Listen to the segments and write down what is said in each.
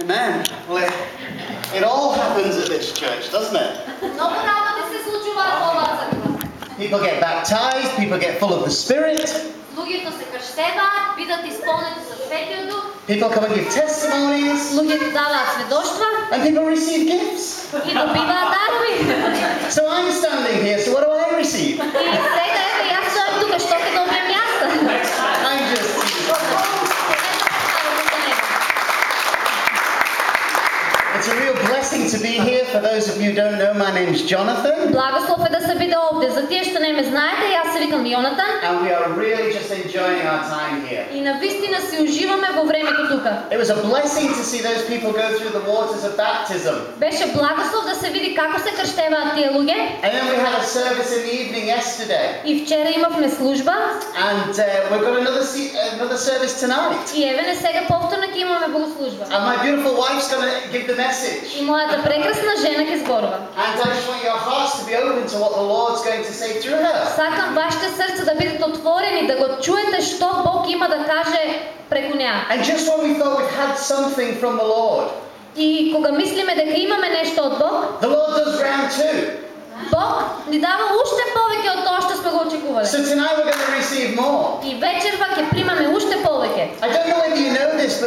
Amen. Well, it, it all happens at this church, doesn't it? Много работи се случуваат во оваа црква. People get baptized, people get full of the Spirit, Луѓето се крштеваат, бидат исполнети со Светиот Дух, people come and give testimonies, луѓето даваат сведоштва and people receive gifts. и добиваат дарови. So I'm standing here, so what do I receive? И сега еве јас стојам тука, што ќе добием јас? I'm just. It's a real blessing to be here. For those of you who don't know, my name's Jonathan, Благослов е да се биде овде. За тие што не ме знаете, јас се викам Јонатан and we are really just enjoying our time here. и на вистина си уживаме во времето тука. It was a blessing to see those people go through the waters of baptism. Беше благослов да се види како се крштеваат тие луѓе. And then we had a service in the evening yesterday. И вчера имавме служба And uh, we've got another, se- another service tonight. и еве не сега повторно ќе имаме богослужба. And my beautiful wife's going to give the message. И мојата прекрасна жена ќе зборува. And I just want your hearts to be open to what the Lord's going to say through her. Сакам вашите срца да бидат отворени, да го чуете што Бог има да каже преку неа. And just when we thought we've had something from the Lord, И кога мислиме дека имаме нешто од Бог, the Lord does round two. Бог ни дава уште повеќе од тоа што сме го очекувале. So tonight we're going to receive more. И вечерва ќе примаме уште повеќе. I don't know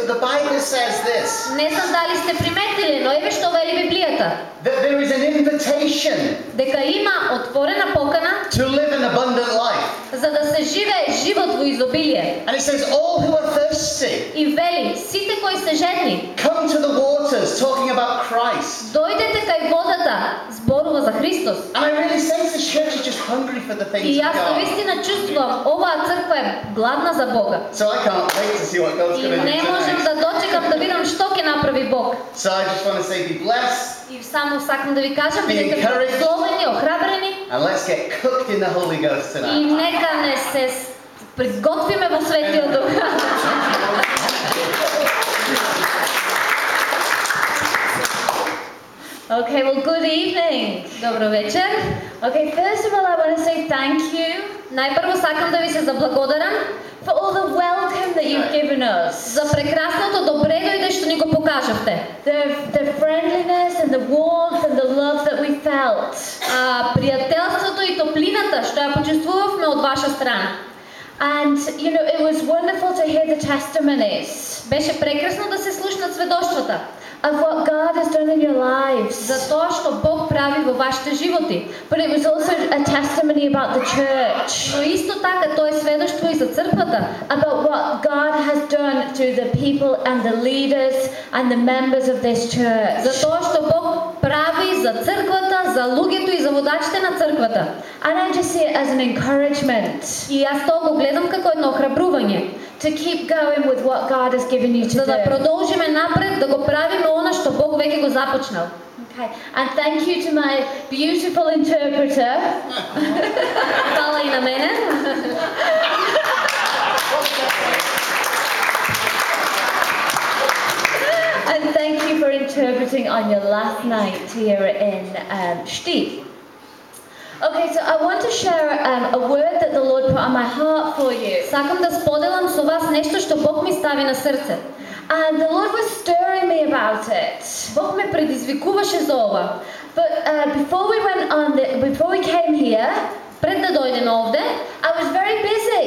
whether you know this, but the Bible says this Не знам дали сте приметиле, но еве што вели Библијата. that there is an invitation Дека има отворена покана to live an abundant life. за да се живее живот во изобилие. And it says, All who are thirsty, И вели, сите кои се жедни, come to the waters, talking about Christ. дојдете кај водата, зборува за Христос. And I really sense the church is just hungry for the И things of јас God. наистина чувствувам, оваа црква е гладна за Бога. So I can't wait to see what God's И going to do не можам tonight. да дочекам да видам што ќе направи Бог. So I just want to say, be blessed И само сакам да ви кажам, бидете благословени, охрабрени and let's get cooked in the Holy Ghost и tonight. нека не се приготвиме во Светиот Дух. Okay, well, good evening. Добро вечер. Okay, first of all, I want to say thank you Најпрво сакам да ви се заблагодарам for all the welcome that you've given us. за прекрасното добре дојде што ни го покажавте. The, the friendliness and the warmth and the love that we felt. А, пријателството и топлината што ја почувствувавме од ваша страна. And, you know, it was wonderful to hear the testimonies Беше прекрасно да се слушнат сведоштвата of what God has done in your lives. за тоа што Бог прави во вашите животи. But it was also a testimony about the church, Но исто така тоа е сведоштво и за црквата, about what God has done through the people and the leaders and the members of this church. за тоа што Бог прави за црквата, за луѓето и за водачите на црквата. And I just see it as an encouragement И јас тоа го гледам како едно охрабрување, to keep going with what God has given you to за да do. продолжиме напред да го правиме она што Бог веќе го започнал. Okay. And thank you to my beautiful interpreter. Фала и на мене. And thank you for interpreting on your last night here in um, Stief. Okay, so I want to share um, a word that the Lord put on my heart for you. Сакам да споделам со вас нешто што Бог ми стави на срце. And the Lord was stirring me about it. Бог ме предизвикуваше за ова. But uh, before we went on, the, before we came here, Пред да дојдем овде, I was very busy.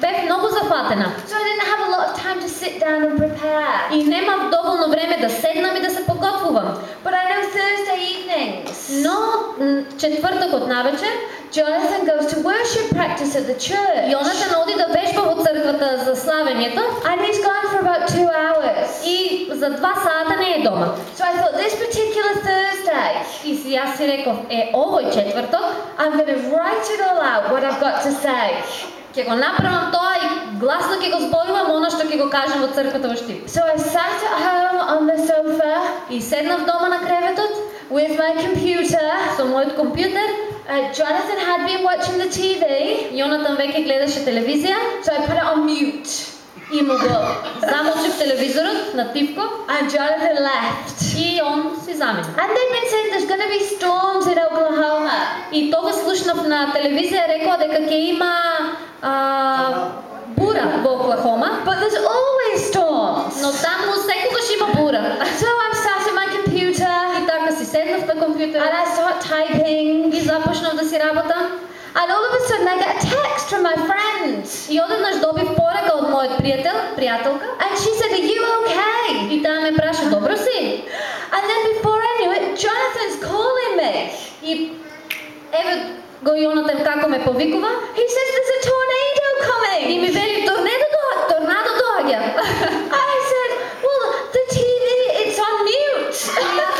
бев многу зафатена. So I didn't have a lot of time to sit down and prepare. И немав доволно време да седнам и да се подготвувам. But I know Thursday evenings, Но м, четвртокот навечер Jonathan goes to worship practice at the church. Јонатан оди да вежба во црквата за славењето And he's gone for about two hours. и за два сата не е дома. So I thought this particular Thursday, И си јас си реков, е овој четврток I'm going to write it all out, what I've got to say. ќе го направам тоа и гласно ќе го зборувам она што ќе го кажам во црквата во Штип. So I sat at home on the sofa И седнав дома на креветот with my computer. со мојот компјутер. Uh, Jonathan had been watching the TV, Јонатан веќе гледаше телевизија so I put it on mute. и му го замолчив телевизорот на тивко And Jonathan left. и он си замина. And they've been saying there's going to be storms in Oklahoma. И тогаш слушнав на телевизија рекоа дека ќе има а, бура во Оклахома, But there's always storms. но таму секогаш има бура. So I'm sat at my computer И така си седнав на and компютъра I start typing. и започнав да си работа. And all of a sudden I get a text from my friend. И одеднаш добив порека од мојот пријател, пријателка, And she said, Are you okay? и таа ме праша, добро си? And then before I knew it, Jonathan's calling me. И еве го Јонатан како ме повикува He says, There's a tornado и coming. ми вели торнадо доаѓа, торнадо доаѓа. I said, Well, the TV, it's on mute.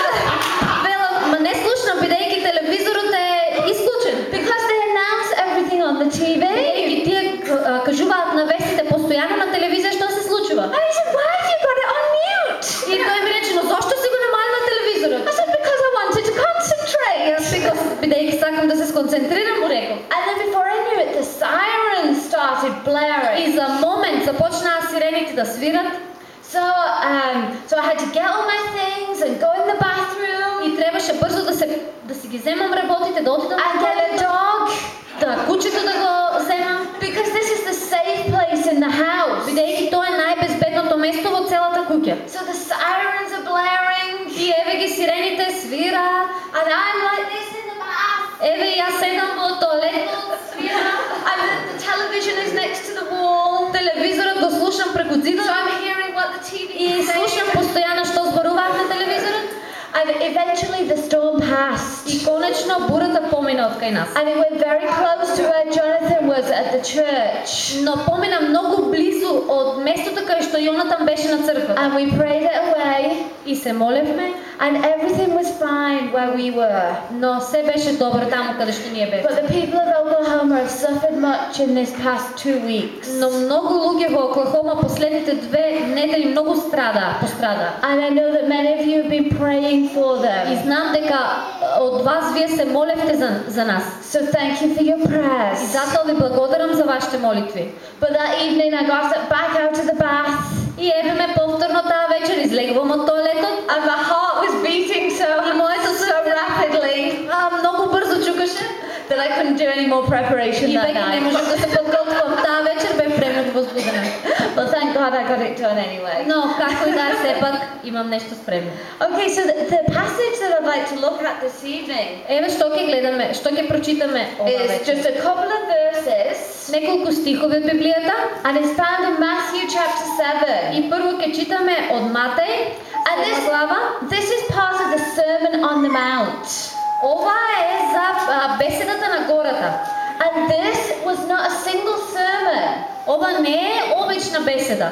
да свират So, um, so I had to get all my things and go in the bathroom. И требаше брзо да се да си ги земам работите, да отидам на get a dog. Да кучето да го конечно бурата помина од кај нас. And it went very close to where Jonathan was at the church. Но помина многу близу од местото кај што Јонатан беше на црквата. And we prayed it away, И се молевме, and everything was fine where we were. но се беше добро таму каде што ние бевме. But the people of Oklahoma have suffered much in this past two weeks. Но многу луѓе во Оклахома последните две недели многу страда, пострада. And I know that many of you have been praying for И them. знам дека од вас вие се молевте за, за нас. So thank you for your И prayers. затоа ви благодарам за вашите молитви. But that evening I got back out of the bath Y Eve me. And my heart was beating so, so rapidly. I'm not that I couldn't do any more preparation И that веќе не night. можев да се подготвам. Таа вечер бев премногу возбудена. But thank God I got it done anyway. Но како и да е, сепак имам нешто спремно. Okay, so the, the passage that I'd like to look at this evening Еве што ќе гледаме, што ќе прочитаме ова is вечер. just a couple of verses Неколку стихови од Библијата and it's found in Matthew chapter 7. и прво ќе читаме од Матеј, And седма this, глава. this is part of the Sermon on the Mount. Ова е за а, беседата на гората. And this was not a single sermon, Ова не е обична беседа,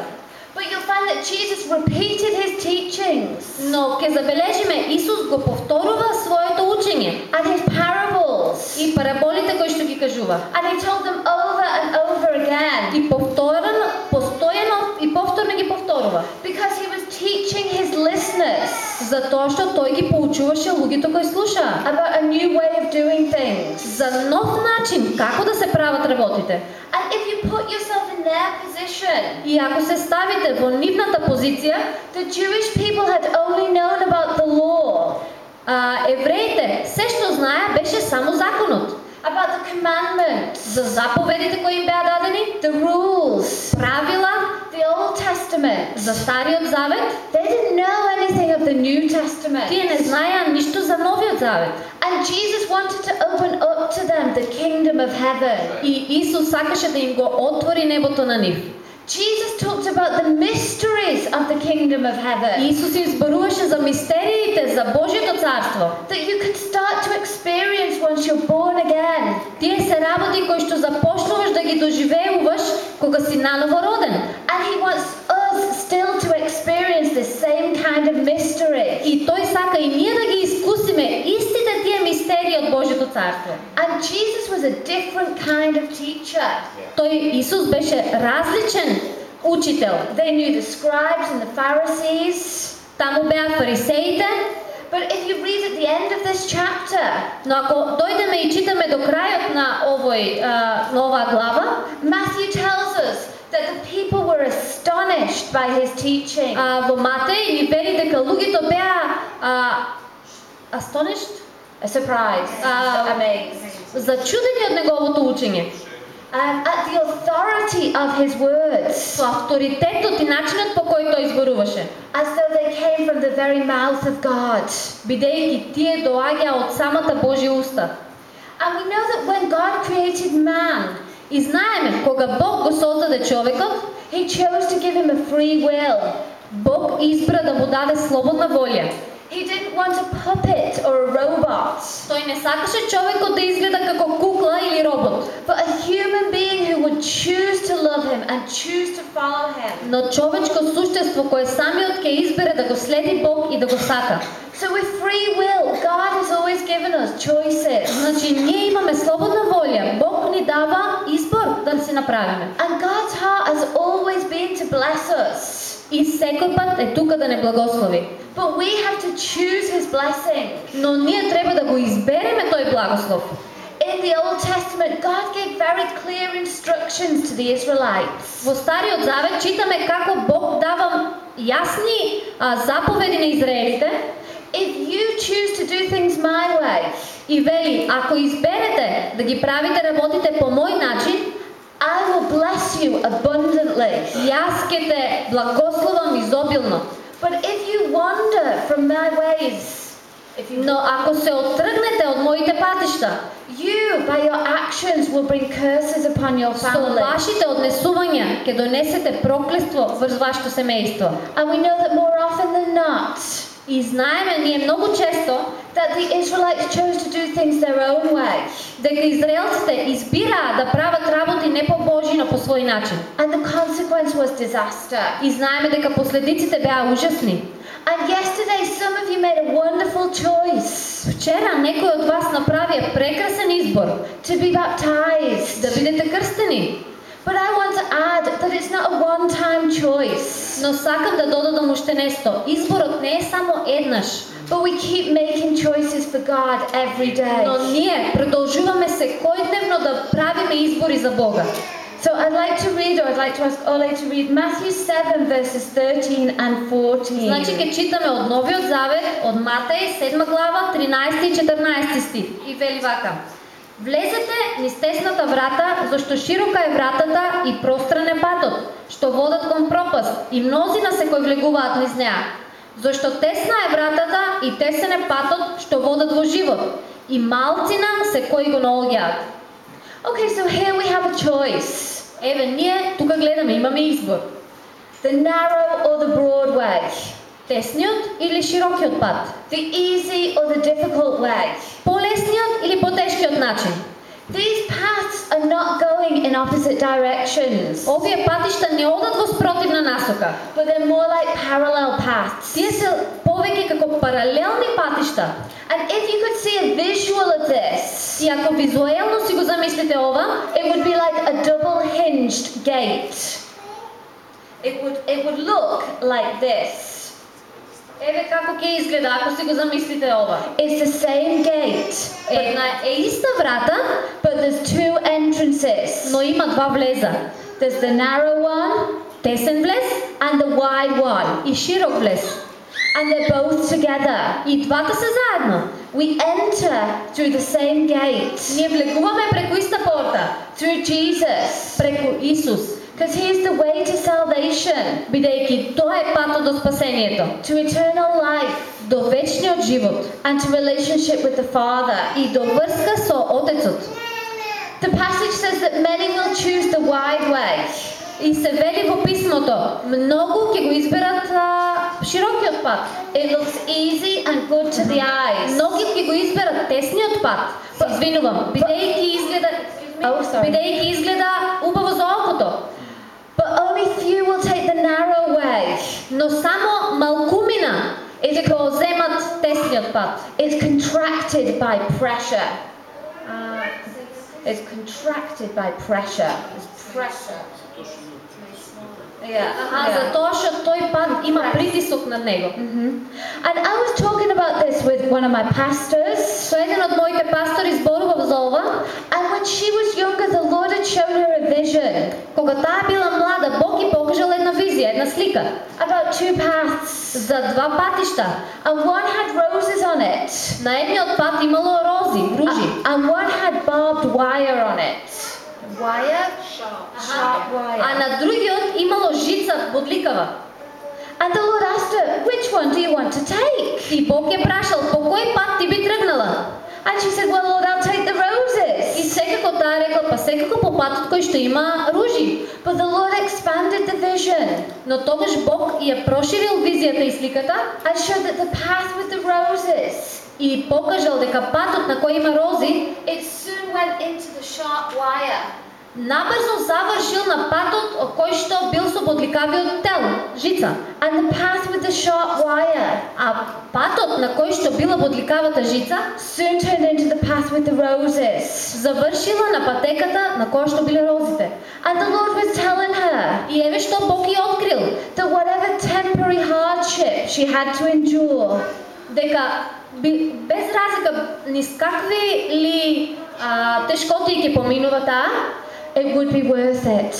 but you'll find that Jesus repeated his teachings но ќе забележиме Исус го повторува своето учење and his parables. и параболите кои што ги кажува. And he told them over and over again И повторено, постојано и повторно ги повторува. because he was teaching his listeners Затоа што тој ги поучуваше луѓето кои слушаа about a new way of doing things. за нов начин како да се прават работите. And if you put yourself in their position, И ако се ставите во нивната позиција, the Jewish people had only known about the law, а, евреите се што знаеа беше само законот, about the commandments, за заповедите кои им беа дадени, the rules, правила the Old Testament. за Стариот Завет, They didn't know anything of the New Testament. тие не знаеа ништо за Новиот Завет. And Jesus wanted to open up to them the kingdom of heaven. И Исус сакаше да им го отвори небото на нив. Jesus talked about the mysteries of the kingdom of heaven. Исус им зборуваше за мистериите за Божјото царство. That you can start to experience once you're born again. Тие се работи кои што започнуваш да ги доживеуваш кога си наново роден. And he wants us still to experience the same kind of mystery. И тој сака и ние да ги искусиме истите тие мистерии од Божјото царство. And Jesus was a different kind of teacher. Тој Исус беше различен учител. They knew the scribes and the Pharisees. Таму беа фарисеите, But if you read at the end of this chapter, но ако дојдеме и читаме до крајот на овој а, на оваа глава, Matthew tells us that the people were astonished by his teaching. а, во Матеј ни вели дека луѓето беа а, astonished, A surprise. Uh, amazed. зачудени од неговото учење. Um, at the authority of his words. Со авторитетот и начинот по кој тој зборуваше. As though they came from from the very mouth of God. бидејќи тие доаѓа од самата Божја уста. And we know that when God created man, И знаеме, кога Бог го создаде човекот, he chose to give him a free will. Бог избра да му даде слободна волја. He didn't want a puppet or a robot, Тој не сакаше човекот да изгледа како кукла или робот, but a human being who would choose to love him and choose to follow him. но човечко суштество кое самиот ќе избере да го следи Бог и да го сака. So with free will, God has always given us choices. Значи ние имаме слободна волја, Бог ни дава избор да се направиме. And God's heart has always been to bless us. И секој пат е тука да не благослови. But we have to choose his blessing. Но ние треба да го избереме тој благослов. In the Old Testament, God gave very clear instructions to the Israelites. Во Стариот Завет читаме како Бог дава јасни а, заповеди на израелите If you choose to do things my way, и вели, ако изберете да ги правите работите по мој начин, I will bless you abundantly. јас ќе те благословам изобилно. But if you wander from my ways, if you Но ако се оттргнете од моите патишта, you by your actions will bring curses upon your со family. вашите однесувања ќе донесете проклество врз вашето семејство. And we know that more often than not, И знаеме ние многу често that the Israelites chose to do things their own way. дека израелците избираа да прават работи не по Божи, но по свој начин. And the consequence was disaster. И знаеме дека последиците беа ужасни. And yesterday, some of you made a wonderful choice Вчера некој од вас направија прекрасен избор to be baptized. да бидете крстени. But I want to add that it's not a one time choice, Но сакам да додадам уште нешто. Изборот не е само еднаш, but we keep making choices for God every day. но ние продолжуваме секојдневно да правиме избори за Бога. So I'd like to read, or I'd like to ask Ole to read Matthew 7, verses 13 and 14. Значи ќе читаме од Новиот Завет, од Матеј 7 глава, 13 и 14 стих. И вели вака. Влезете низ тесната врата, зашто широка е вратата и простран е патот, што водат кон пропаст, и мнозина се кои влегуваат низ неа. Зашто тесна е вратата и тесен е патот, што водат во живот, и малцина се кои го наоѓаат. Okay, so here we have a choice Еве, ние тука гледаме, имаме избор. the narrow or the broad way, Тесниот или широкиот пат? the easy or the difficult way. Полесниот или потешкиот начин? These paths are not going in opposite directions, Овие патишта не одат во спротивна насока. but they're more like parallel paths. Тие се повеќе како паралелни патишта. And if you could see a visual of this, И ако визуелно си го замислите ова, it would be like a double hinged gate. It would, it would look like this. еве како ќе изгледа ако си го замислите ова. It's the same gate, Една е иста врата, but there's two entrances. но има два влеза. There's the narrow one Тесен влез and the wide one, и широк влез. and they're both together. И двата се заедно. We enter through the same gate, Ние влегуваме преку иста порта, through Jesus, преку Исус, because He is the way to salvation, бидејќи тоа е патот до спасението, to eternal life, до вечниот живот and to relationship with the Father. и до врска со Отецот. The passage says that many will choose the wide way. И се вели во писмото, многу ќе го изберат а, широкиот пат. It looks easy and good to the eyes. Многи ќе го изберат тесниот пат. Извинувам, бидејќи изгледа Oh, sorry. бидејќи изгледа убаво за окото. but only few will take the narrow way. No samo malkumina is called zemat desnyot path. It's contracted by pressure. Uh, it's contracted by pressure. It's pressure. Yeah. Аха, yeah. затоа што тој пат има притисок над него. Mhm. And I was talking about this with one of my pastors, Со еден од моите пастори зборував за ова, and when she was younger, the Lord had shown her a vision кога таа била млада, Бог ги покажал една визија, една слика about two paths, за два патишта. and one had roses on it, На едниот пат имало рози, ружи. and one had barbed wire on it. Wire? Sharp А wire. на другиот имало жица бодликава. And the Lord asked her, Which one do you want to take? И Бог е прашал, по кој пат ти би тргнала? And she said, Well, Lord, I'll take the И roses. секако таа рекла, па секако по патот кој што има ружи. But the Lord expanded the vision Но тогаш Бог ја проширил визијата и сликата and showed that the path with the roses, и покажал дека патот на кој има рози it soon went into the sharp wire. Набрзо завршил на патот од кој што бил со бодликавиот тел, жица. And the path with the sharp wire А патот на кој што била бодликавата жица soon turned into the path with the roses. завршила на патеката на која што биле розите. And the Lord was telling her И еве што Бог ја открил, that whatever temporary hardship she had to endure, дека без разлика низ какви ли а, тешкоти ќе поминува таа, it would be worth it.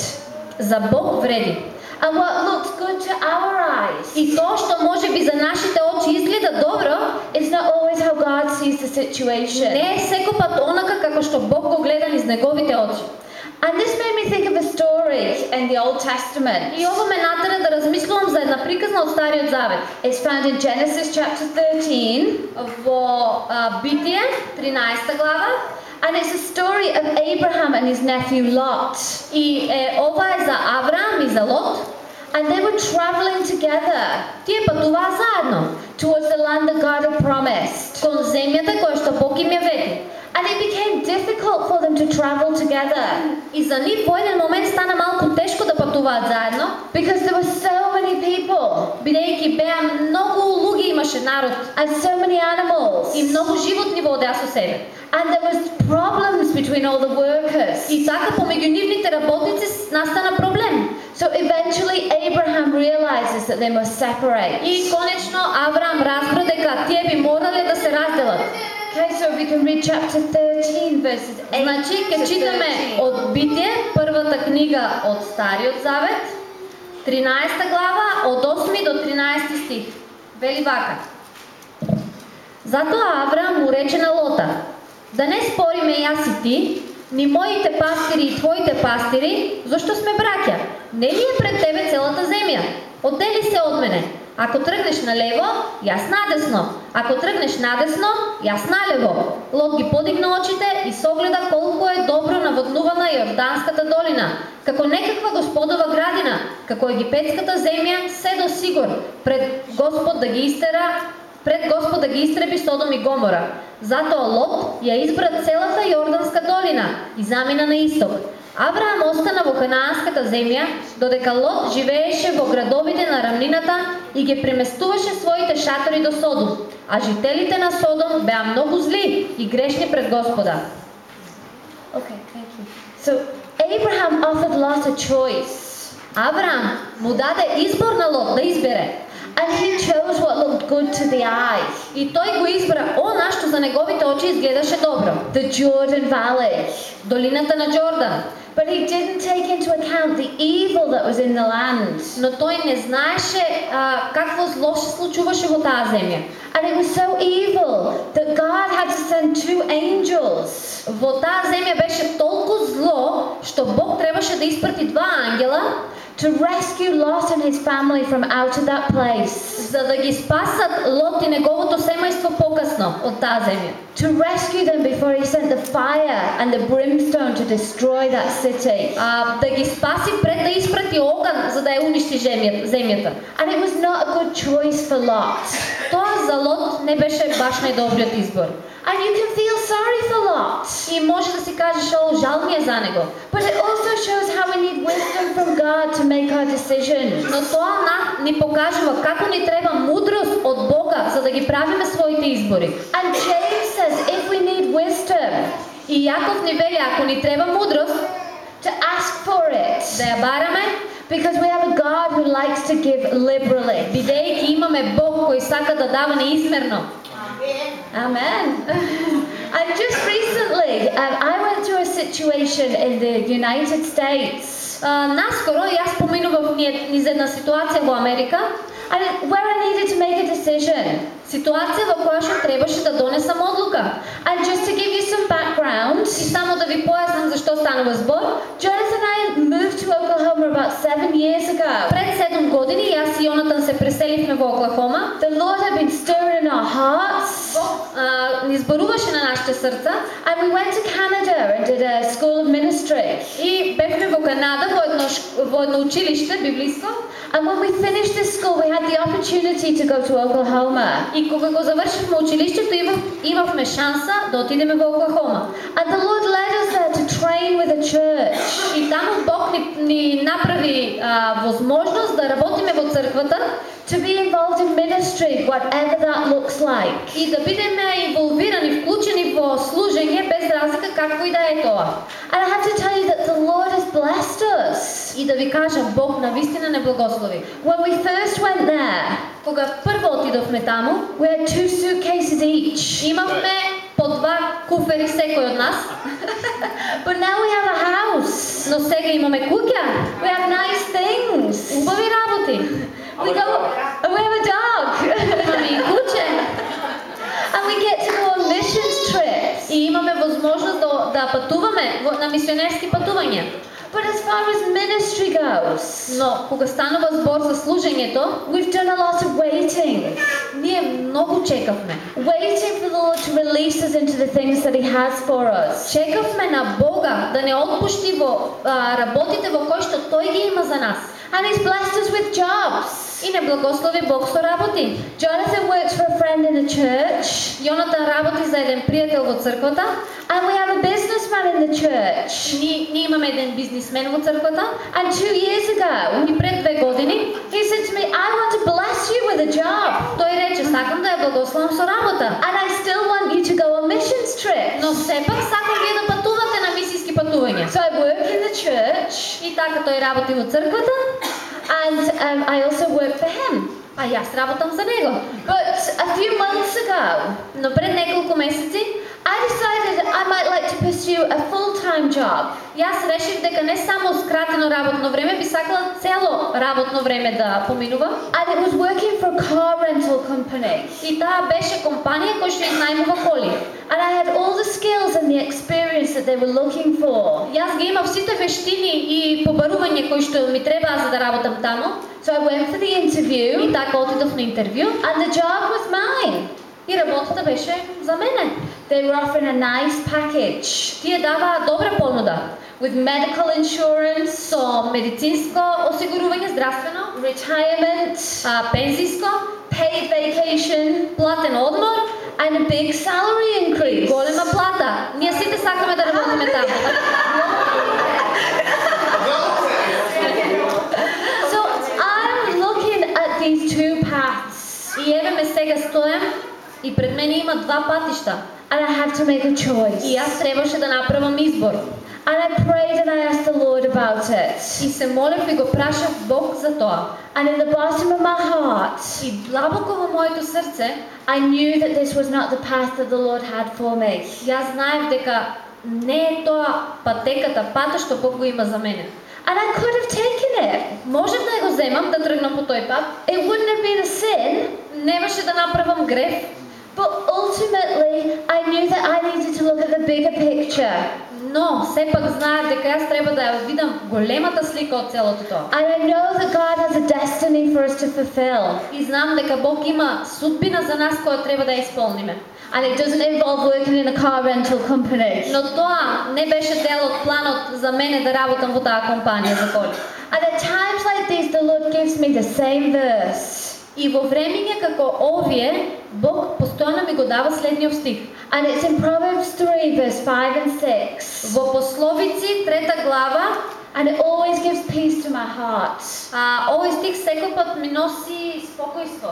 за Бог вреди. And what looks good to our eyes И тоа што може би за нашите очи изгледа добро, is not always how God sees the situation. не е секогаш онака како што Бог го гледа низ неговите очи. And this made me think of a story in the Old Testament. И ова ме натера да размислувам за една приказна од Стариот Завет. It's found in Genesis chapter 13, Во а, Битие, 13 глава, And it's a story of Abraham and his nephew Lot. I eh, ova je za Abraham i za Lot And they were traveling together Тие патуваа заедно towards the land that God had promised. кон земјата која што Бог им ја вети. And it became difficult for them to travel together И за нив во еден момент стана малку тешко да патуваат заедно, because there were so many people бидејќи беа многу луѓе имаше народ and so many animals. и многу животни водеа со себе. And there was problems between all the workers. И така помеѓу нивните работници с- настана проблем. So eventually Abraham realizes that they must separate. И конечно Авраам разбра дека тие би морале да се разделат. Okay, so we can read chapter 13 verses 8 Значи ќе читаме 13. од Битие, првата книга од Стариот Завет, 13 глава од 8 до 13 стих. Вели вака. Затоа Авраам му рече на Лота, да не спориме јас и ти, ни моите пастири и твоите пастири, зошто сме браќа? Не ли е пред тебе целата земја? Оддели се од мене. Ако тргнеш налево, јас надесно. Ако тргнеш надесно, јас налево. Лот ги подигна очите и согледа колку е добро наводнувана Јорданската долина, како некаква господова градина, како египетската земја, се до сигур пред Господ да ги истера пред Господ да ги истреби Содом и Гомора. Затоа Лот ја избра целата Јорданска долина и замина на исток. Авраам остана во Ханаанската земја, додека Лот живееше во градовите на рамнината и ги преместуваше своите шатори до Содом, а жителите на Содом беа многу зли и грешни пред Господа. Okay, thank you. So Abraham offered Lot a choice, Авраам му даде избор на Лот да избере. and he chose what looked good to the eye И тој го избра она што за неговите очи изгледаше добро. the Jordan Valley. Долината на Џордан. But he didn't take into account the evil that was in the land. Но тој не знаеше а, какво зло се случуваше во таа земја. And it was so evil that God had to send two angels Во таа земја беше толку зло што Бог требаше да испрати два ангела to rescue Lot and his family from out of that place. за да ги спасат Лот и неговото семејство покасно од таа земја. To rescue them before he sent the fire and the brimstone to destroy that city. А, да ги спаси пред да испрати оган за да ја уништи земјата. земјата. And it was not a good choice for Lot. Тоа за Лот не беше баш најдобриот избор. And you can feel sorry for Lot. И може да си кажеш, о, жал ми е за него. But it also shows how we need wisdom from God to make our decisions. Но тоа на, ни покажува како ни треба мудрост од Бога за да ги правиме своите избори. And James says if we need wisdom, И Јаков ни вели, ако ни треба мудрост, to ask for it. да ја бараме, Because we have a God who likes to give liberally. бидејќи имаме Бог кој сака да дава неизмерно. Amen. I've just recently, um, I went through a situation in the United States. Uh, наскоро јас поминував низ една ситуација во Америка, and where I needed to make a decision. Ситуација во која што требаше да донесам одлука. And just to give you some background, и само да ви појаснам зашто станува збор, Jonathan and I moved to Oklahoma about seven years ago. Пред 7 години јас и Јонатан се преселивме во Оклахома. The Lord had been stirring in our hearts Бог а, ни сборуваше на нашите сърца And we went to Canada and did a school of ministry. и бехме во Канада во едно, ш- во едно училище библиско. And when we finished this school, we had the opportunity to go to Oklahoma. И кога го завършихме училището, имах, имахме шанса да отидеме в Оклахома. And the Lord led us there to train with a church. И там Бог ни, ни направи а, възможност да работиме во църквата To be involved in ministry, whatever that looks like. и да бидеме инволвирани, вклучени во служење без разлика какво и да е тоа. And I have to tell you that the Lord has blessed us. И да ви кажа, Бог навистина не благослови. When we first went there, Кога прво отидовме таму, we had two suitcases each. имавме по два куфери секој од нас, But now we have a house. но сега имаме куќа, We have nice things. убави работи. We go and we have a възможност да, да пътуваме во- на мисионерски пътувања. But as far as ministry goes, Но кога станува збор за служењето, we've done a lot of waiting. ние многу чекавме. Waiting for the Lord to release us into the things that He has for us. Чекавме на Бога да не отпушти во а, работите во кои што Тој ги има за нас. And He's blessed us with jobs. И не благослови Бог со работи. Jonathan works for a friend in a church, Јонатан работи за еден пријател во црквата. and we have a businessman in the church. Ние, ние имаме еден бизнисмен во црквата. And two years ago, И пред две години he said to me, I want to bless you with a job. тој рече, сакам да ја благословам со работа. And I still want you to go on missions trips. Но сепак сакам вие да патувате на мисиски патувања. So I work in the church, И така тој работи во црквата, And um, I also work for him. A já. But a few months ago, no pre několik começou. I decided I might like to pursue a full-time job. Јас решив дека не само скратено работно време, би сакала цело работно време да поминува. And it was working for a car rental company. И таа беше компанија која што изнајмува коли. And I had all the skills and the experience that they were looking for. Јас ги имав сите вештини и побарување кои што ми требаа за да работам таму. So I went for the И interview, така отидов на интервју and the job was mine. и работата беше за мене. They were offering a nice package Тие даваа добра понуда with medical insurance, со медицинско осигурување здравствено, retirement, а, пензиско, paid vacation, платен одмор, and a big salary increase. голема плата. Ние сите сакаме да работиме таму. So I'm looking at these two paths, И еве ме сега стојам и пред мене има два патишта. and I have to make a И choice. јас требаше да направам избор. And I prayed and I asked the Lord about it. И се молев и го прашав Бог за тоа. And in the bottom of my heart, И длабоко во моето срце, I knew that this was not the path that the Lord had for me. јас знаев дека не е тоа патеката, патот што Бог го има за мене. And I could have taken it. Можев да ја го земам, да тргнам по тој пат, It wouldn't have been a sin, немаше да направам греф, but ultimately I knew that I needed to look at the bigger picture. но сепак знаев дека јас треба да ја видам големата слика од целото тоа. And I know that God has a destiny for us to fulfill. И знам дека Бог има судбина за нас која треба да ја исполниме. And it doesn't involve working in a car rental company. Но тоа не беше дел од планот за мене да работам во таа компанија за коли. And at times like these, the Lord gives me the same verse. И во времења како овие, Бог постојано ми го дава следниот стих. And it's in Proverbs 3, verse 5 and 6. Во Пословици, трета глава, And it always gives peace to my heart. а, овој стих секој пат ми носи спокојство.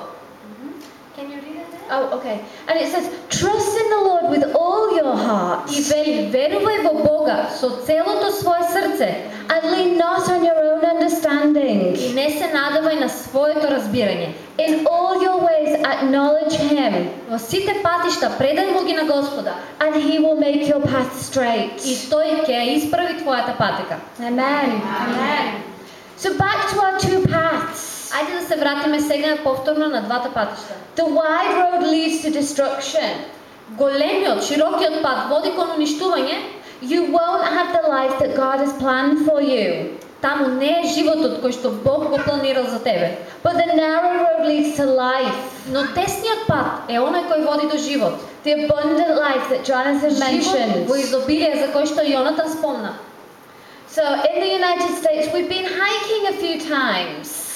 Can you read it? there? Oh, okay. And it says, Trust in the Lord with all your heart. И вели, верувај во Бога со целото свое срце And lean not on your own understanding. и не се надавај на своето разбирање. In all your ways, acknowledge Him, Во сите патишта предај го ги на Господа and He will make your path straight. и тој ќе ја исправи твојата патека. Amen. Amen. So back to our two paths. Ајде да се вратиме сега повторно на двата патишта. The wide road leads to destruction. големиот, широкиот пат води кон уништување, you won't have the life that God has planned for you. таму не е животот кој што Бог го планирал за тебе. But the narrow road leads to life, Но тесниот пат е оној кој води до живот. the abundant life that Jonathan Живот mentioned. во изобилие за кој што Јонатан спомна. So in the United States, we've been hiking a few times.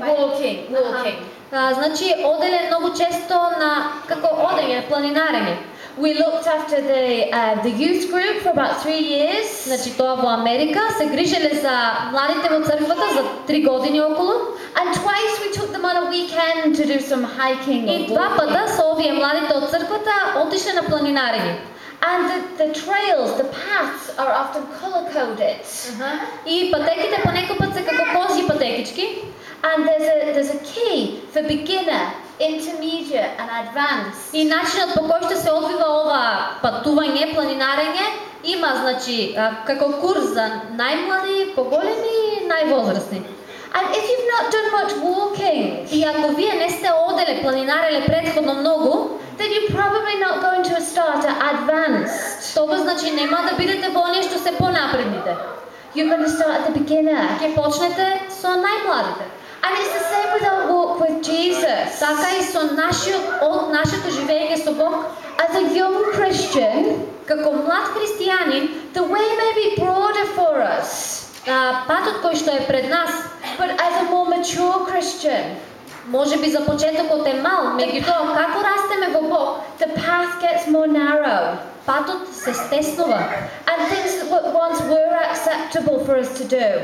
Walking, walking. А, значи, оделе многу често на како одење, планинарење. We looked after the uh, the youth group for about three years. Значи, тоа во Америка се грижеле за младите во црквата за три години околу. And twice we took them on a weekend to do some hiking. И or два walking. пата со овие младите од црквата отишле на планинарење. And the, the trails, the paths are often color coded. И патеките понекогпат се како козји патекички. And there's a there's a key for beginner, intermediate, and advanced. И начинот по кој што се одвива ова патување, планинарење, има значи како курс за најмлади, поголеми и највозрастни. And if you've not done much walking, И ако вие не сте оделе, планинареле предходно многу, then you're probably not going to start at advanced. тоа значи нема да бидете во оние што се понапредните. You're going to start at the beginner. Ќе почнете со најмладите. And it's the same with our walk with Jesus. Така и со нашиот од нашето живење со Бог, As a young Christian, како млад христијанин, the way may be broader for us. а, патот кој што е пред нас, But as a more mature Christian, може би за почетокот е мал, меѓутоа како растеме во Бог, the path gets more narrow. патот се стеснува. And things that were- once were acceptable for us to do,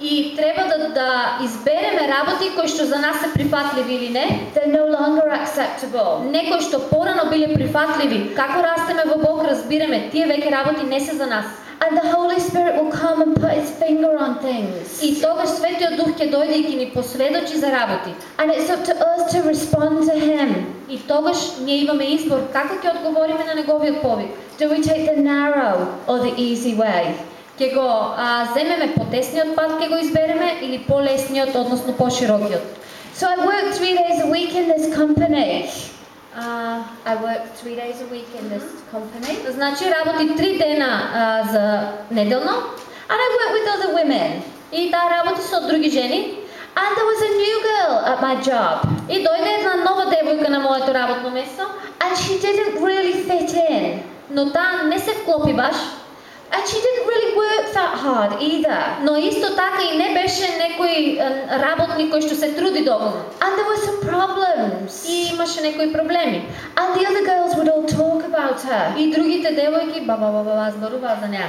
И треба да, да избереме работи кои што за нас се прифатливи или не, they're no longer acceptable. некои што порано биле прифатливи. Како растеме во Бог, разбираме, тие веќе работи не се за нас. And the Holy Spirit will come and put his finger on things. И тогаш Светиот Дух ќе дојде и ќе ни посведочи за работи. And it's up to us to respond to him. И тогаш ние имаме избор како ќе одговориме на неговиот повик. Do we take the narrow or the easy way? Ќе го а, земеме потесниот пат, ќе го избереме или полесниот, односно поширокиот. So I work three days a week in this company. А, I work three days a week in this company. значи работи три дена а, за неделно And I work with other women. и таа работи со други жени. And there was a new girl at my job. И дојде една нова девојка на моето работно место, And she didn't really fit in. но таа не се вклопи баш, And she didn't really work that hard either. но исто така и не беше некој е, работник кој што се труди доволно. And there were some problems. И имаше некои проблеми. And the other girls would all talk about her. И другите девојки ба ба ба ба ба зборуваат за неа.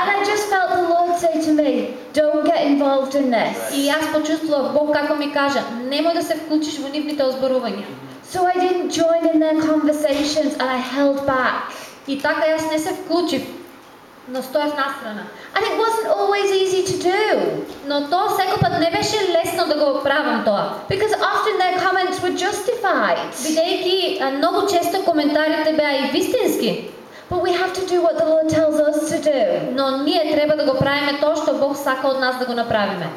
And I just felt the Lord say to me, don't get involved in this. И јас почувствував Бог како ми кажа, немој да се вклучиш во нивните озборувања. So I didn't join in their conversations and I held back. И така јас не се вклучив, но стоев настрана. And it wasn't always easy to do Но тоа секогаш не беше лесно да го правам тоа. because often their comments were justified. Бидејќи многу често коментарите беа и вистински, But we have to do what the Lord tells us to do. но ние треба да го правиме тоа што Бог сака од нас да го направиме.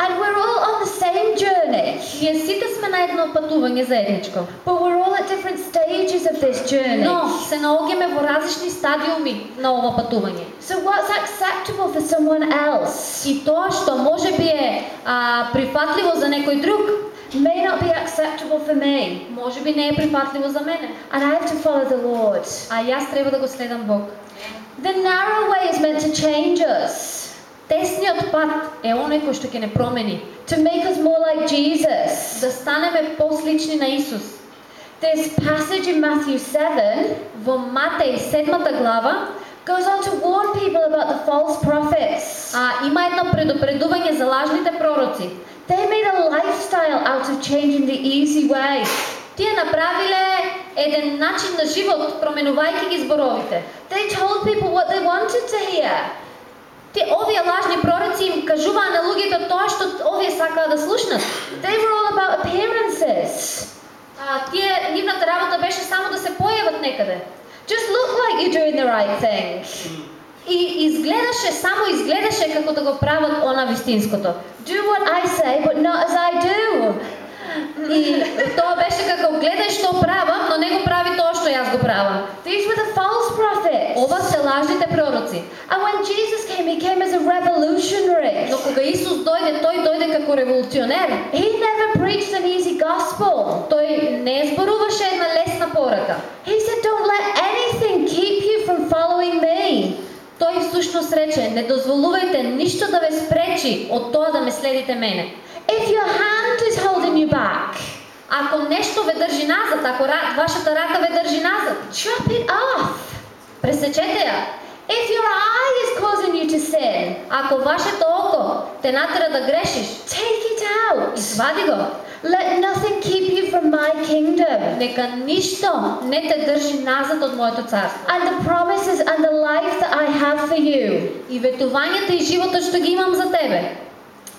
And we're all on the same journey, Ние сите сме на едно патување заедничко, but we're all at different stages of this journey. но се наоѓаме во различни стадиуми на ова патување. So what's acceptable for someone else И тоа што може би е а, прифатливо за некој друг, may not be acceptable for me. може би не е прифатливо за мене. And I have to follow the Lord. А јас треба да го следам Бог. The narrow way is meant to change us, Тесниот пат е оној кој што ќе не промени. to make us more like Jesus. Да станеме послични на Исус. This passage in Matthew 7 Во Матеј 7 глава goes on to warn people about the false prophets. а, има едно предупредување за лажните пророци. They made a lifestyle out of changing the easy way. Тие направиле еден начин на живот, променувајќи ги зборовите. They told people what they wanted to hear. Те овие лажни пророци им кажуваа на луѓето тоа што овие сакаа да слушнат. They were all about appearances. А, тие нивната работа беше само да се појават некаде. Just look like you're doing the right thing. И изгледаше, само изгледаше како да го прават она вистинското. Do what I say, but not as I do. И тоа беше како гледај што правам, но не го прави тоа што јас го правам. These were the false prophets. Ова се лажните пророци. And when Jesus came, he came as a revolutionary. Но кога Исус дојде, тој дојде како револуционер. He never preached an easy gospel. Тој не зборуваше една лесна порака. He said, Don't let anything keep you from following me. Тој всушност рече, не дозволувајте ништо да ве спречи од тоа да ме следите мене. If your hand is holding you back, Ако нешто ве држи назад, ако ра, вашата рака ве држи назад, chop it off. пресечете ја. If your eye is causing you to sin, Ако вашето око те натера да грешиш, take it out. извади го. Let nothing keep you from my kingdom. Нека ништо не те држи назад од моето царство. And the promises and the life that I have for you. И ветувањата и животот што ги имам за тебе.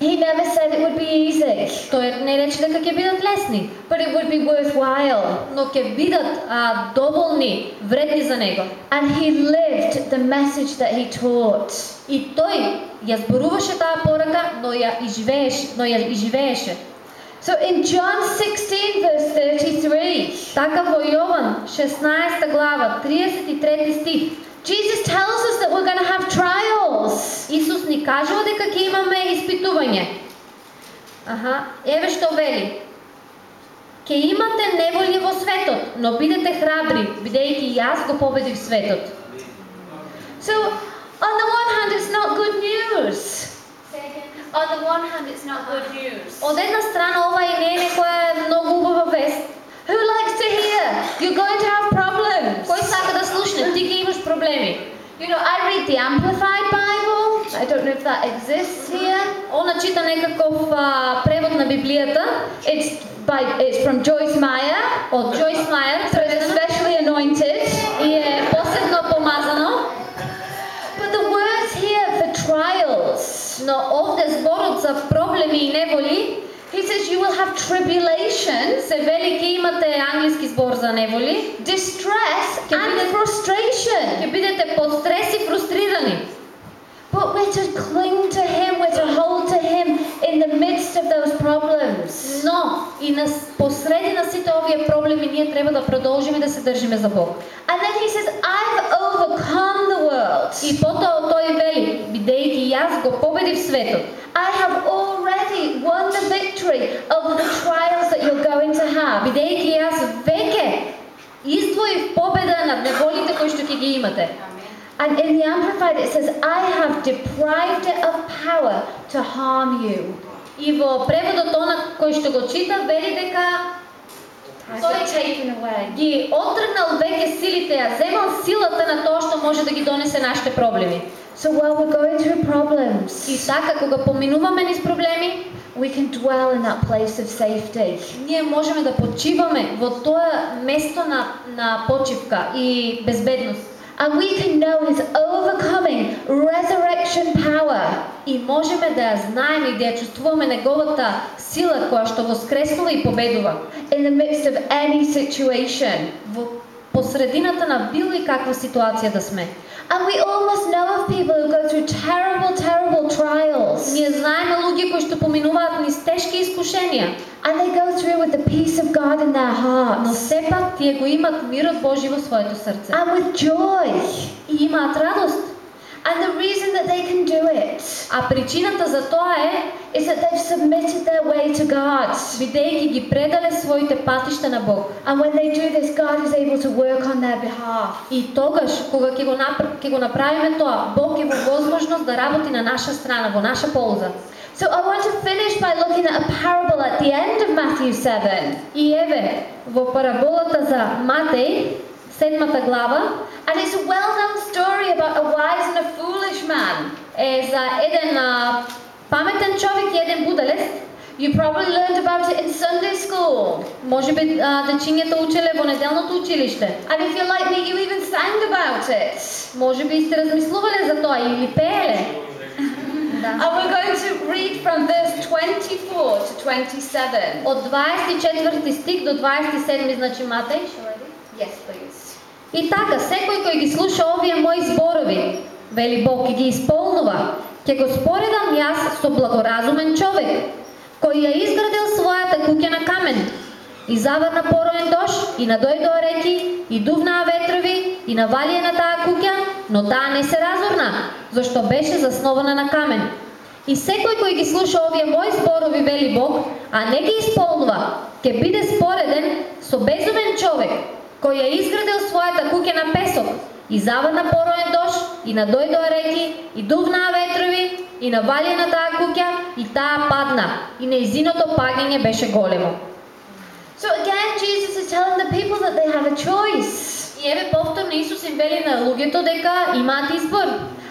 He never said it would be easy, Тој не рече дека ќе бидат лесни, but it would be worthwhile. но ќе бидат а, доволни, вредни за него. And he lived the message that he taught. И тој ја зборуваше таа порака, но ја изживееше, но ја изживееше. So in John 16, verse 33, Така во Јован 16 глава 33 стих Jesus tells us that we're going to have trials. Исус ни кажува дека ќе имаме испитување. Аха, еве што вели. Ке имате неволји во светот, но бидете храбри, бидејќи јас го победив светот. So, on the one hand, it's not good news. On the one hand, it's not good news. Од една страна ова и не е некоја многу убава вест. Who likes to hear you're going to have problems? Кој сака да слушне, ти ги имаш проблеми. You know, I read the Amplified Bible. I don't know if that exists here. Она чита некаков а, превод на Библијата It's by it's from Joyce Meyer, од Джойс Мајер, so it's especially anointed. и е посебно помазано, But the words here for trials, но овде зборот за проблеми и неволи he says you will have tribulation, се вели ќе имате англиски збор за неволи, distress, Can and we- frustration. ќе бидете под стрес и фрустрирани. But we're to cling to Him, we're to hold to Him in the midst of those problems. Но и на с- посреди на сите овие проблеми ние треба да продолжиме да се држиме за Бог. And then He says, I've overcome the world. И потоа тој вели, бидејќи јас го победив светот, I have already won the victory over the trials that you're going to have. бидејќи јас веќе издвоив победа над неволите кои што ќе ги имате. And in the Amplified it says, I have deprived it of power to harm you. И во преводот она кој што го чита вели дека Away. ги отргнал веќе силите, ја земал силата на тоа што може да ги донесе нашите проблеми. So while we're going through problems, И така кога поминуваме низ проблеми, we can dwell in that place of safety. ние можеме да почиваме во тоа место на на почивка и безбедност. And we can know his overcoming resurrection power. И можеме да ја знаеме и да ја чувствуваме неговата сила која што воскреснува и победува in the midst of any situation. во посредината на било и каква ситуација да сме. And we all must know of people who go through terrible, terrible trials. Ние знаеме луѓе кои што поминуваат низ тешки искушенија, And they go through with the peace of God in their но hearts. сепак тие го имат мирот Божи во своето срце And with joy. и имаат радост. And the reason that they can do it А причината за тоа е is that they've submitted their way to God. бидејќи ги предале своите патишта на Бог. And when they do this, God is able to work on their behalf. И тогаш кога ќе го напр... ќе го направиме тоа, Бог е во возможност да работи на наша страна, во наша полза. So I want to finish by looking at a parable at the end of Matthew 7. И еве во параболата за Матеј, седмата глава, And it's a well known story about a wise and a foolish man. е за еден а, паметен човек и еден буделец. You probably learned about it in Sunday school. Може би а, дечињата учеле во неделното училиште. And if you're like me, you even sang about it. Може би сте размислувале за тоа или пееле. Да. And we're going to read from verse 24 to 27. Од 24 стих до 27 значи Матеј. Yes, please. И така, секој кој ги слуша овие мои зборови, вели Бог, и ги исполнува, ќе го споредам јас со благоразумен човек, кој ја изградил својата куќа на камен. И заврна пороен дош, и надојдоа реки, и дувнаа ветрови, и навалија на таа куќа, но таа не се разорна, зашто беше заснована на камен. И секој кој ги слуша овие мои зборови, вели Бог, а не ги исполнува, ќе биде спореден со безумен човек, кој ја изградил својата куќа на песок, и заврна пороен дожд, и надојдоа реки, и дувнаа ветрови, и навалија на таа куќа, и таа падна, и неизиното паѓање беше големо. So again, Jesus is telling the people that they have a choice. И еве повторно Исус им вели на луѓето дека имаат избор.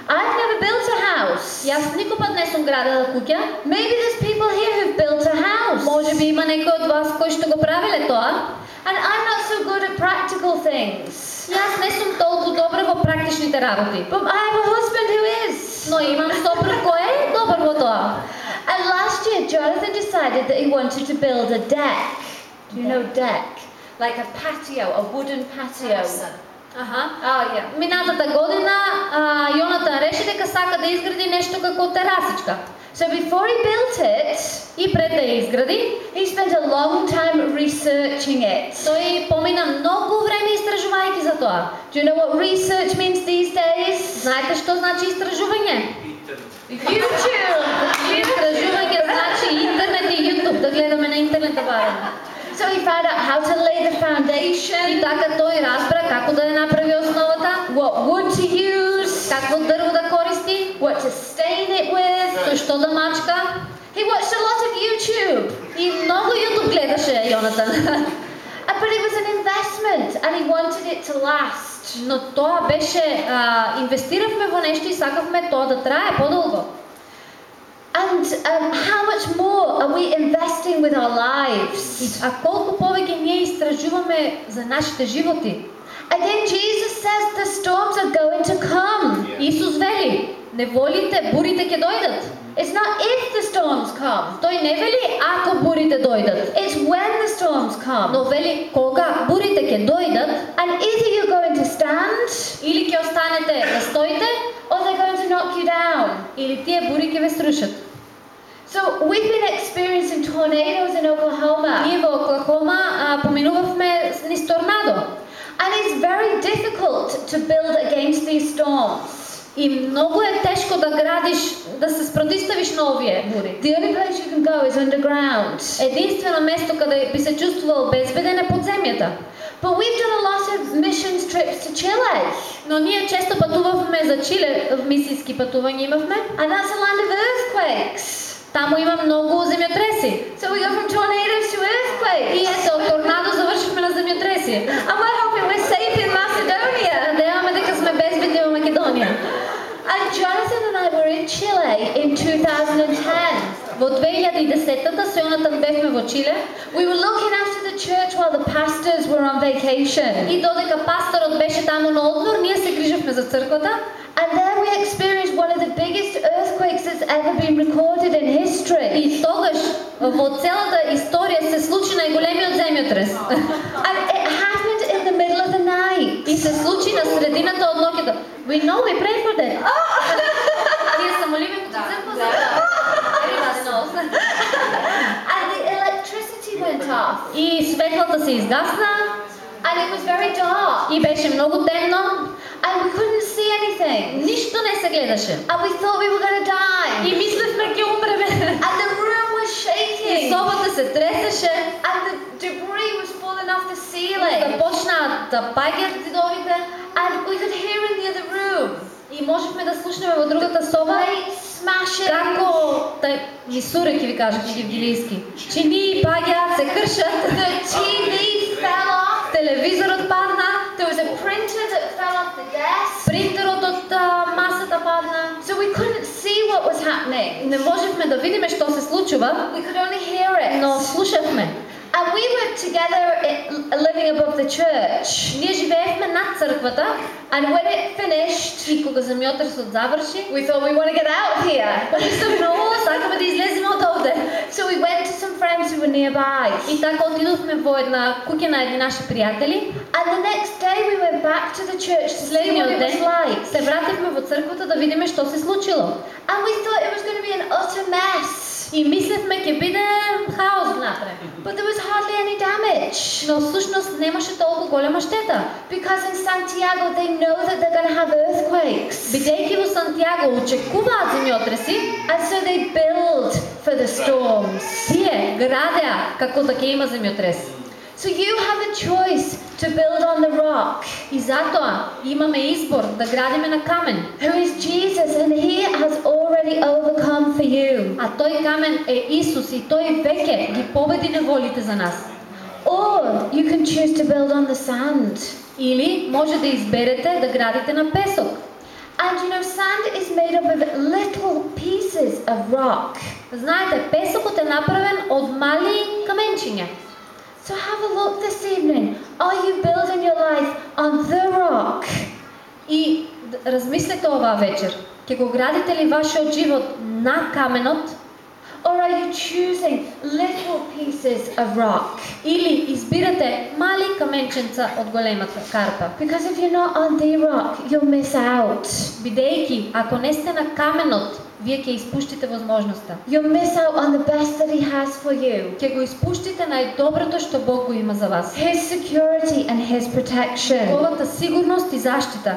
I've never built a house. Јас никој пат не сум градела куќа. Maybe there's people here who've built a house. Може би има некој од вас кој што го правеле тоа. And I'm not so good at practical things. Јас не сум толку добра во практичните работи. But I have a husband who is. Но имам сопруг кој е добар во тоа. And last year, Jonathan decided that he wanted to build a deck. Do you know deck? Like a patio, a wooden patio. Аха. Oh, yeah. Минатата година а, Јонатан реши дека сака да изгради нешто како терасичка. So before he built it, И пред да ја изгради, he spent a long time researching it. тој помина многу време истражувајќи за тоа. Do you know what research means these days? Знаете што значи истражување? YouTube! Истражување значи интернет и YouTube, да гледаме на интернет да бараме. So he found out how to lay the И foundation, така тој разбра како да ја направи основата, what wood to use, какво дрво да користи, what to stain it with. со што да мачка. He watched a lot of YouTube. И многу YouTube гледаше Јонатан. Uh, But it was an investment and he wanted it to last. Но тоа беше, а, инвестиравме во нешто и сакавме тоа да трае подолго. And um, how much more are we investing with our lives? А колку повеќе ние истражуваме за нашите животи. Again, Jesus says the storms are going to come. Исус вели, не волите, бурите ќе дојдат. It's not if the storms come, Тој не вели ако бурите дојдат, it's when the storms come. но вели кога бурите ќе дојдат, And either you're going to stand или ќе останете да стоите, or they're going to knock you down. или тие бури ќе ве срушат. So we've been experiencing tornadoes in Oklahoma. Ние во Оклахома а, поминувавме низ торнадо And it's very difficult to build against these storms. и многу е тешко да градиш, да се спротиставиш на овие бури. The only place you can go is underground. Единствено место каде би се чувствувал безбеден е подземјата. But we've done a lot of missions trips to Chile. Но ние често патувавме за Чиле, мисијски патувања имавме. And that's a land of earthquakes. Таму има многу земјотреси. So we go from tornadoes to И earthquakes. ето, од торнадо завршивме на земјотреси. And we're hoping we're safe in Macedonia. Надеваме дека сме безбедни во Македонија. And Jonathan and I were in Chile in 2010. Во 2010-та со Јонатан бевме во Чиле We were looking after the church while the pastors were on vacation. и додека пасторот беше таму на одмор, ние се грижевме за црквата And there we experienced one of the biggest earthquakes that's ever been recorded in history. и тогаш во целата историја се случи најголемиот земјотрес. And it happened in the middle of the night. И се случи на средината од ноќето. We know we pray for that. Ние се молиме за црква And the electricity went off. И светлата се изгасна And it was very dark. и беше многу темно. And we couldn't see anything. Ништо не се гледаше. And we thought we were going to И die. мислевме ќе умреме. And the room was И shaking. собата се тресеше. And the debris was falling off the ceiling. Започнаа да паѓаат зидовите And we could hear in the other room. и можевме да слушнеме во другата соба Plates smashing. како тај мисуре ќе ви кажам на евгилијски. Чинии паѓаат, се кршат. The TV fell off. Телевизорот падна, There was a printer that fell off the desk. принтерот од масата падна. So we couldn't see what was happening. Не можевме да видиме што се случува, We could only hear it. но слушавме. And we were together i- living above the church. Ние живеевме над црквата And when it finished, и кога земјотресот заврши, we thought we want to get out of here. помислевме, о, сакаме да излеземе од овде. So we went to some friends who were nearby. И така отидовме во една куќа на едни наши пријатели. And the next day we went back to the church to see what Следниот it was ден like. се вративме во црквата да видиме што се случило. And we thought it was going to be an utter mess. И мислевме ќе биде хаос внатре. But there was hardly any damage. Но всушност немаше толку голема штета. Because in Santiago they know that they're going to have earthquakes. Бидејќи во Сантјаго очекуваат земјотреси, And so they build for the storms. тие градеа како да ќе има земјотрес. So you have a choice to build on the rock, И затоа имаме избор да градиме на камен. who is Jesus, and he has already overcome for you. А тој камен е Исус и тој веќе ги победи неволите за нас. Or you can choose to build on the sand. Или може да изберете да градите на песок. And you know, sand is made up of little pieces of rock. Знаете, песокот е направен од мали каменчиња. So have a look this evening. Are you building your life on the rock? И д- размислете оваа вечер. Ќе го градите ли вашиот живот на каменот Or are you choosing little pieces of rock? или избирате мали каменченца од големата карпа? Because if you're not on the rock, you'll miss out. Бидејќи, ако не сте на каменот, вие ќе испуштите возможноста. You'll miss out on the best that He has for you Ќе го испуштите најдоброто што Бог го има за вас. His security and His protection. Неговата сигурност и заштита.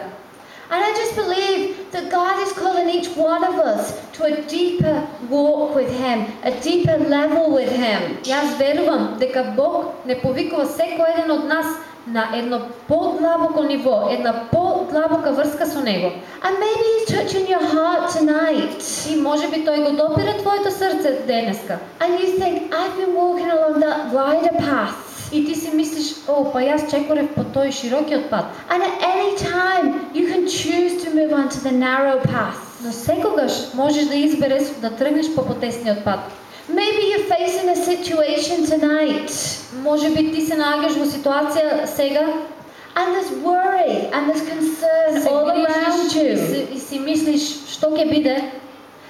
And I just believe that God is calling each one of us to a deeper walk with Him, a deeper level with Him. Јас верувам дека Бог не повикува секој еден од нас на едно подлабоко ниво, една подлабока врска со Него. And maybe He's touching your heart tonight. И може би Тој го допира твоето срце денеска. And you think, I've been walking along that wider path. И ти си мислиш, о, па јас чекорев по тој широкиот пат. And at any time, you can choose to move on to the narrow path. Но секогаш можеш да избереш да тргнеш по потесниот пат. Maybe you're facing a situation tonight, Може би ти се наоѓаш во ситуација сега, and there's worry and there's concern се all around грижиш и you. си, и си мислиш што ќе биде,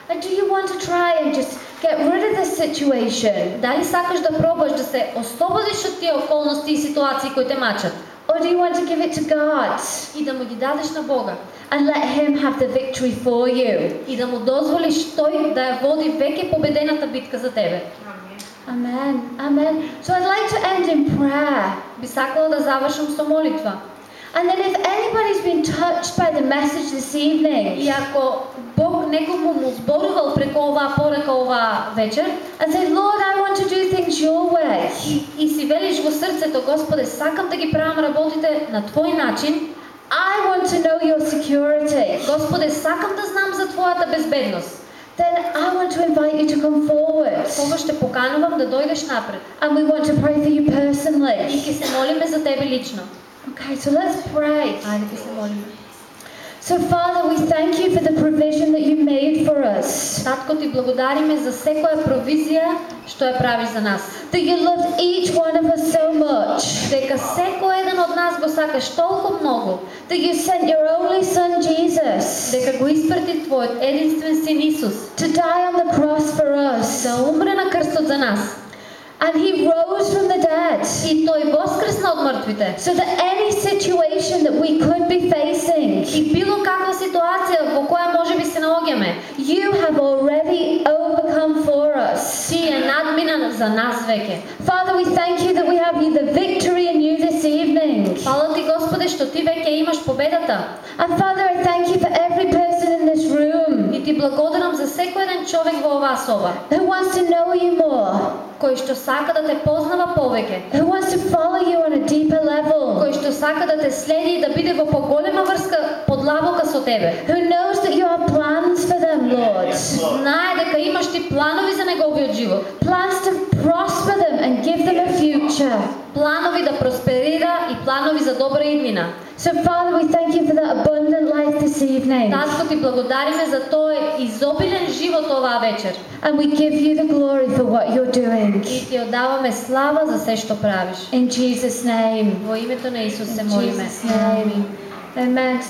And do you want to try and just get rid of this situation? дали сакаш да пробаш да се ослободиш од тие околности и ситуации кои те мачат Or do you want to give it to God и да му ги дадеш на Бога and let Him have the victory for you? и да му дозволиш тој да ја води веќе победената битка за тебе. Amen. Amen. So I'd like to end in prayer. Би сакала да завршам со молитва. And then if anybody's been touched by the message this evening И ако Бог некому му зборувал преку оваа порека оваа вечер, and say, Lord, I want to do things your way. и, и си велиш во срцето, Господе, сакам да ги правам работите на Твој начин, I want to know your security. Господе, сакам да знам за Твојата безбедност, Then I want to invite you to come forward. тогаш те поканувам да дојдеш напред And we want to pray for you и personally. ќе се молиме за тебе лично. Okay, so let's pray. Ајде ќе се молиме. So, Father, we thank you for the provision that you made for us. Татко, ти благодариме за секоја провизија што ја правиш за нас. That you loved each one of us so much. Дека секој еден од нас го сакаш толку многу, That you sent your only Son, Jesus, дека го испрати Твојот единствен син Исус to die on the cross for us. да умре на крстот за нас. And he rose from the dead. И тој воскресна од мртвите. So that any situation that we could be facing, И било каква ситуација во која може би се наоѓаме, you have already overcome for us. ти е надмина за нас веќе. Father, we thank you that we have you the victory in you this evening. Фала ти Господе што ти веќе имаш победата. And Father, I thank you for every person in this room И ти благодарам за секој еден човек во оваа соба, who wants to know you more, кој што сака да те познава повеќе, who wants to follow you on a deeper level, кој што сака да те следи и да биде во поголема врска подлабока со тебе. who knows that you have plans for them, Lord. Знае дека имаш ти планови за неговиот живот. Plans to prosper them and give them a future. Планови да просперира и планови за добра иднина. So, Father, we thank you for that abundant life this evening. Татко ти благодариме за тој изобилен живот оваа вечер. And we give you the glory for what you're doing. И ти одаваме слава за се што правиш. In Jesus' name. Во името на Исус се In молиме. Jesus' name. Amen.